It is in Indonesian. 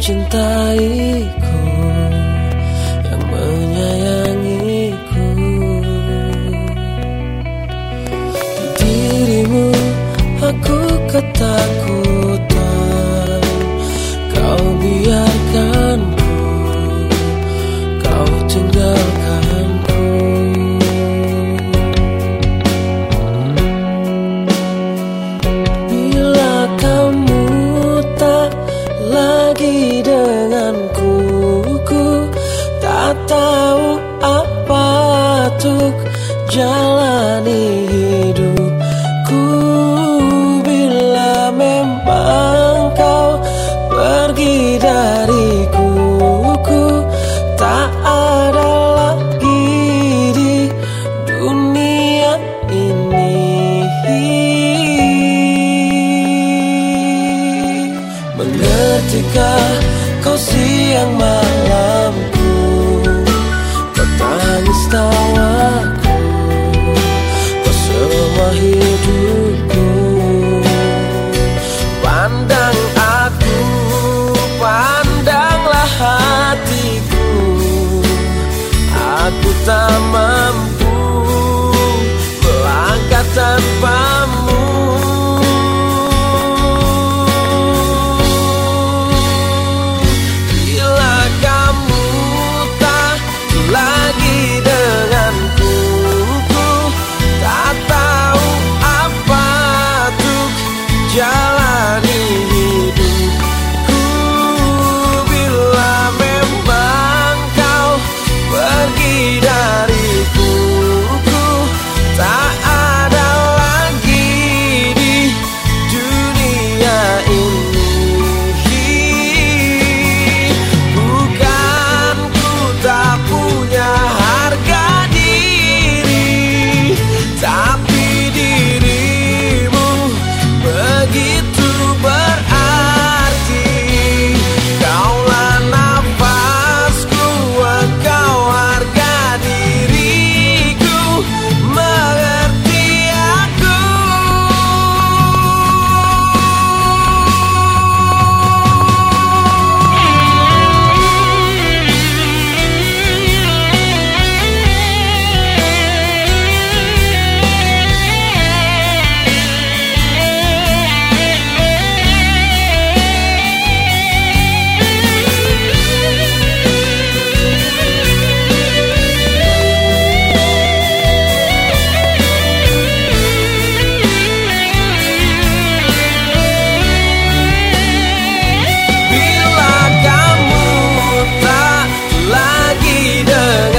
mencintaiku Yang menyayangiku. Di dirimu aku ketakutan. Kau biarkan ku Kau tinggalkan jalani hidupku bila memang kau pergi dariku ku tak ada lagi di dunia ini. Mengertikah kau siang malamku tak tahu Ku tak mampu melangkah tanpa 你的